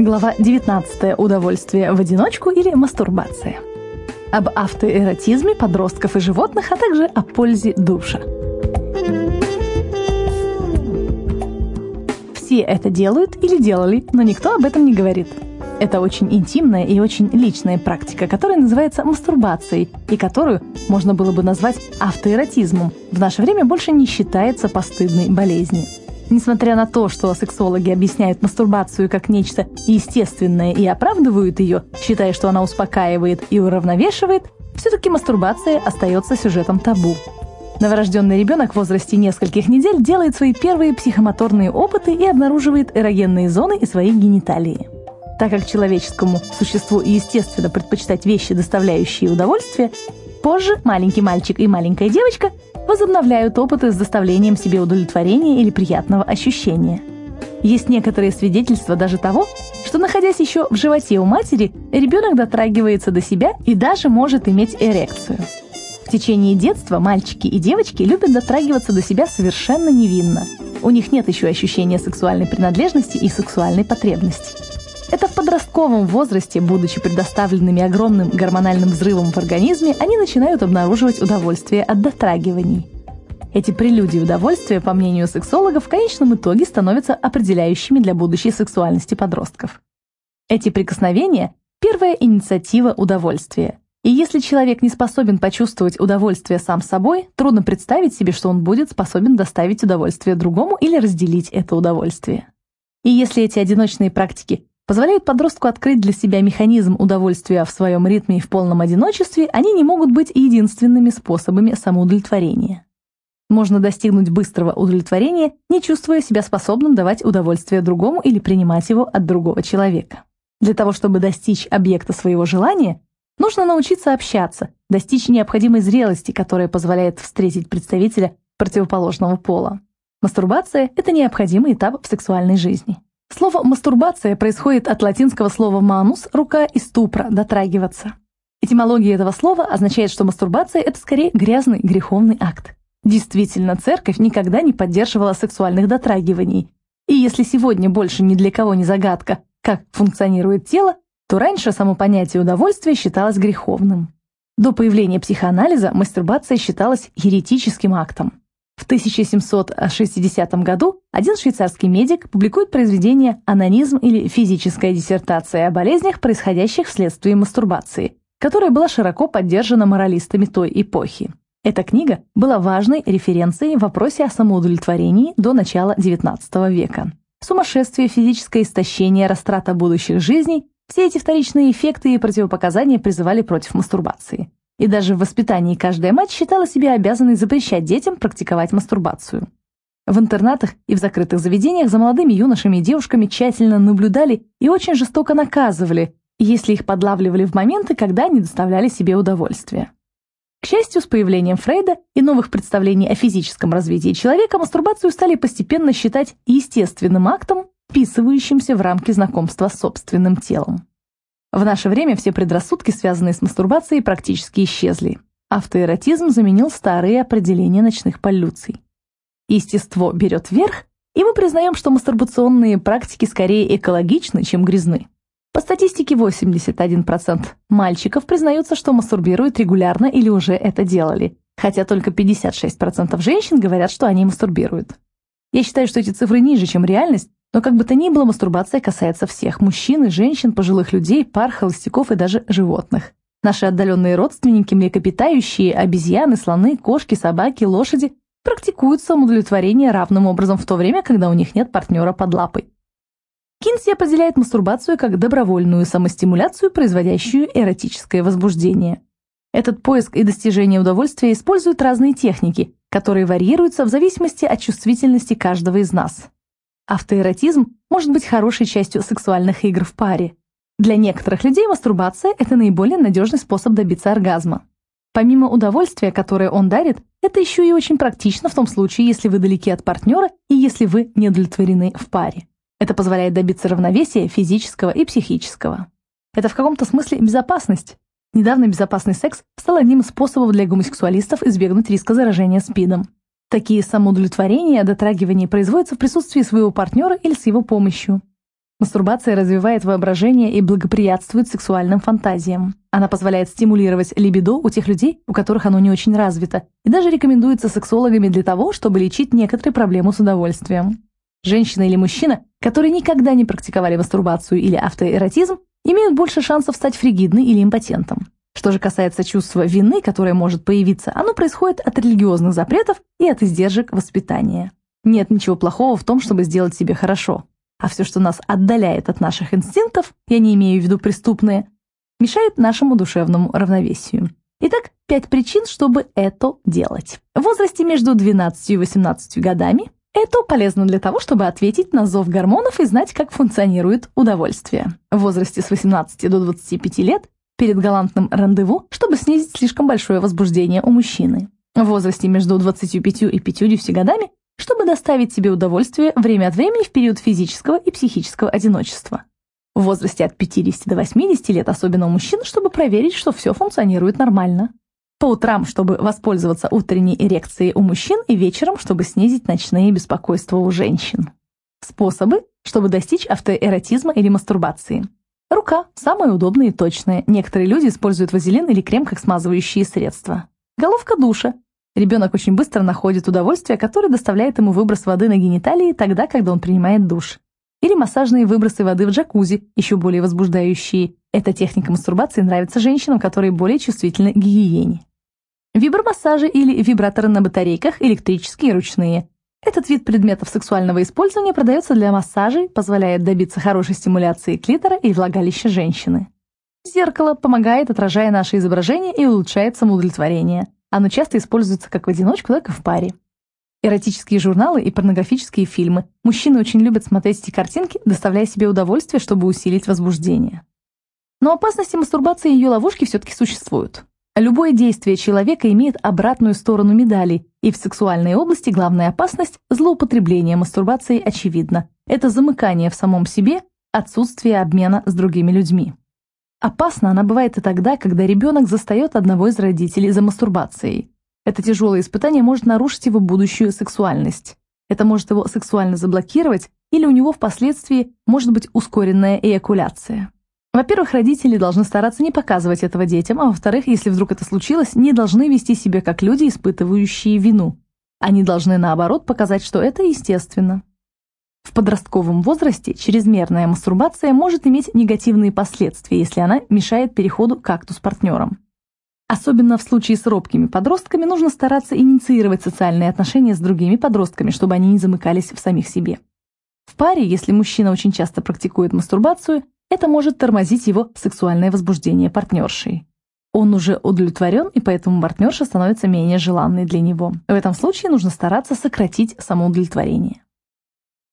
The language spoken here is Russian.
Глава 19. Удовольствие в одиночку или мастурбация. Об автоэротизме подростков и животных, а также о пользе душа. Все это делают или делали, но никто об этом не говорит. Это очень интимная и очень личная практика, которая называется мастурбацией, и которую можно было бы назвать автоэротизмом. В наше время больше не считается постыдной болезнью. Несмотря на то, что сексологи объясняют мастурбацию как нечто естественное и оправдывают ее, считая, что она успокаивает и уравновешивает, все-таки мастурбация остается сюжетом табу. Новорожденный ребенок в возрасте нескольких недель делает свои первые психомоторные опыты и обнаруживает эрогенные зоны и свои гениталии. Так как человеческому существу естественно предпочитать вещи, доставляющие удовольствие, позже маленький мальчик и маленькая девочка возобновляют опыты с доставлением себе удовлетворения или приятного ощущения. Есть некоторые свидетельства даже того, что, находясь еще в животе у матери, ребенок дотрагивается до себя и даже может иметь эрекцию. В течение детства мальчики и девочки любят дотрагиваться до себя совершенно невинно. У них нет еще ощущения сексуальной принадлежности и сексуальной потребности. Это в подростковом возрасте, будучи предоставленными огромным гормональным взрывом в организме, они начинают обнаруживать удовольствие от дотрагиваний. Эти прелюдии удовольствия, по мнению сексологов, в конечном итоге становятся определяющими для будущей сексуальности подростков. Эти прикосновения – первая инициатива удовольствия. И если человек не способен почувствовать удовольствие сам собой, трудно представить себе, что он будет способен доставить удовольствие другому или разделить это удовольствие. И если эти одиночные практики позволяют подростку открыть для себя механизм удовольствия в своем ритме и в полном одиночестве, они не могут быть единственными способами самоудовлетворения. Можно достигнуть быстрого удовлетворения, не чувствуя себя способным давать удовольствие другому или принимать его от другого человека. Для того, чтобы достичь объекта своего желания, нужно научиться общаться, достичь необходимой зрелости, которая позволяет встретить представителя противоположного пола. Мастурбация – это необходимый этап в сексуальной жизни. Слово «мастурбация» происходит от латинского слова «манус» — рука и ступра — дотрагиваться. Этимология этого слова означает, что мастурбация — это скорее грязный греховный акт. Действительно, церковь никогда не поддерживала сексуальных дотрагиваний. И если сегодня больше ни для кого не загадка, как функционирует тело, то раньше само понятие удовольствия считалось греховным. До появления психоанализа мастурбация считалась еретическим актом. В 1760 году один швейцарский медик публикует произведение «Анонизм» или «Физическая диссертация о болезнях, происходящих вследствие мастурбации», которая была широко поддержана моралистами той эпохи. Эта книга была важной референцией в вопросе о самоудовлетворении до начала XIX века. Сумасшествие, физическое истощение, растрата будущих жизней – все эти вторичные эффекты и противопоказания призывали против мастурбации. И даже в воспитании каждая мать считала себя обязанной запрещать детям практиковать мастурбацию. В интернатах и в закрытых заведениях за молодыми юношами и девушками тщательно наблюдали и очень жестоко наказывали, если их подлавливали в моменты, когда они доставляли себе удовольствие. К счастью, с появлением Фрейда и новых представлений о физическом развитии человека мастурбацию стали постепенно считать естественным актом, вписывающимся в рамки знакомства с собственным телом. В наше время все предрассудки, связанные с мастурбацией, практически исчезли. Автоэротизм заменил старые определения ночных полюций. Естество берет верх, и мы признаем, что мастурбационные практики скорее экологичны, чем грязны. По статистике 81% мальчиков признаются, что мастурбируют регулярно или уже это делали, хотя только 56% женщин говорят, что они мастурбируют. Я считаю, что эти цифры ниже, чем реальность, но как бы то ни было, мастурбация касается всех – мужчин и женщин, пожилых людей, пар, холостяков и даже животных. Наши отдаленные родственники, млекопитающие, обезьяны, слоны, кошки, собаки, лошади практикуют самоудовлетворение равным образом в то время, когда у них нет партнера под лапой. Кинси определяет мастурбацию как добровольную самостимуляцию, производящую эротическое возбуждение. Этот поиск и достижение удовольствия используют разные техники, которые варьируются в зависимости от чувствительности каждого из нас. Автоэротизм может быть хорошей частью сексуальных игр в паре. Для некоторых людей мастурбация – это наиболее надежный способ добиться оргазма. Помимо удовольствия, которое он дарит, это еще и очень практично в том случае, если вы далеки от партнера и если вы не удовлетворены в паре. Это позволяет добиться равновесия физического и психического. Это в каком-то смысле безопасность. Недавно безопасный секс стал одним из способов для гомосексуалистов избегнуть риска заражения СПИДом. Такие самоудовлетворения, дотрагивания производятся в присутствии своего партнера или с его помощью. Мастурбация развивает воображение и благоприятствует сексуальным фантазиям. Она позволяет стимулировать либидо у тех людей, у которых оно не очень развито, и даже рекомендуется сексологами для того, чтобы лечить некоторые проблемы с удовольствием. Женщина или мужчина, которые никогда не практиковали мастурбацию или автоэротизм, имеют больше шансов стать фригидной или импотентом. Что же касается чувства вины, которое может появиться, оно происходит от религиозных запретов и от издержек воспитания. Нет ничего плохого в том, чтобы сделать себе хорошо а все, что нас отдаляет от наших инстинктов, я не имею в виду преступные, мешает нашему душевному равновесию. Итак, пять причин, чтобы это делать. В возрасте между 12 и 18 годами это полезно для того, чтобы ответить на зов гормонов и знать, как функционирует удовольствие. В возрасте с 18 до 25 лет перед галантным рандеву, чтобы снизить слишком большое возбуждение у мужчины. В возрасте между 25 и 50 годами чтобы доставить себе удовольствие время от времени в период физического и психического одиночества. В возрасте от 50 до 80 лет, особенно у мужчин, чтобы проверить, что все функционирует нормально. По утрам, чтобы воспользоваться утренней эрекцией у мужчин и вечером, чтобы снизить ночные беспокойства у женщин. Способы, чтобы достичь автоэротизма или мастурбации. Рука – самое удобное и точное. Некоторые люди используют вазелин или крем как смазывающие средства. Головка душа Ребенок очень быстро находит удовольствие, которое доставляет ему выброс воды на гениталии тогда, когда он принимает душ. Или массажные выбросы воды в джакузи, еще более возбуждающие. Эта техника мастурбации нравится женщинам, которые более чувствительны к гигиене. Вибромассажи или вибраторы на батарейках, электрические и ручные. Этот вид предметов сексуального использования продается для массажей, позволяет добиться хорошей стимуляции клитора и влагалища женщины. Зеркало помогает, отражая наше изображение и улучшает самоудовлетворение. Оно часто используется как в одиночку, так и в паре. Эротические журналы и порнографические фильмы. Мужчины очень любят смотреть эти картинки, доставляя себе удовольствие, чтобы усилить возбуждение. Но опасности мастурбации и ее ловушки все-таки существуют. Любое действие человека имеет обратную сторону медали, и в сексуальной области главная опасность – злоупотребление мастурбацией очевидно. Это замыкание в самом себе, отсутствие обмена с другими людьми. Опасна она бывает и тогда, когда ребенок застает одного из родителей за мастурбацией. Это тяжелое испытание может нарушить его будущую сексуальность. Это может его сексуально заблокировать, или у него впоследствии может быть ускоренная эякуляция. Во-первых, родители должны стараться не показывать этого детям, а во-вторых, если вдруг это случилось, не должны вести себя как люди, испытывающие вину. Они должны, наоборот, показать, что это естественно. В подростковом возрасте чрезмерная мастурбация может иметь негативные последствия, если она мешает переходу к акту с партнером. Особенно в случае с робкими подростками нужно стараться инициировать социальные отношения с другими подростками, чтобы они не замыкались в самих себе. В паре, если мужчина очень часто практикует мастурбацию, это может тормозить его сексуальное возбуждение партнершей. Он уже удовлетворен, и поэтому партнерша становится менее желанной для него. В этом случае нужно стараться сократить самоудовлетворение.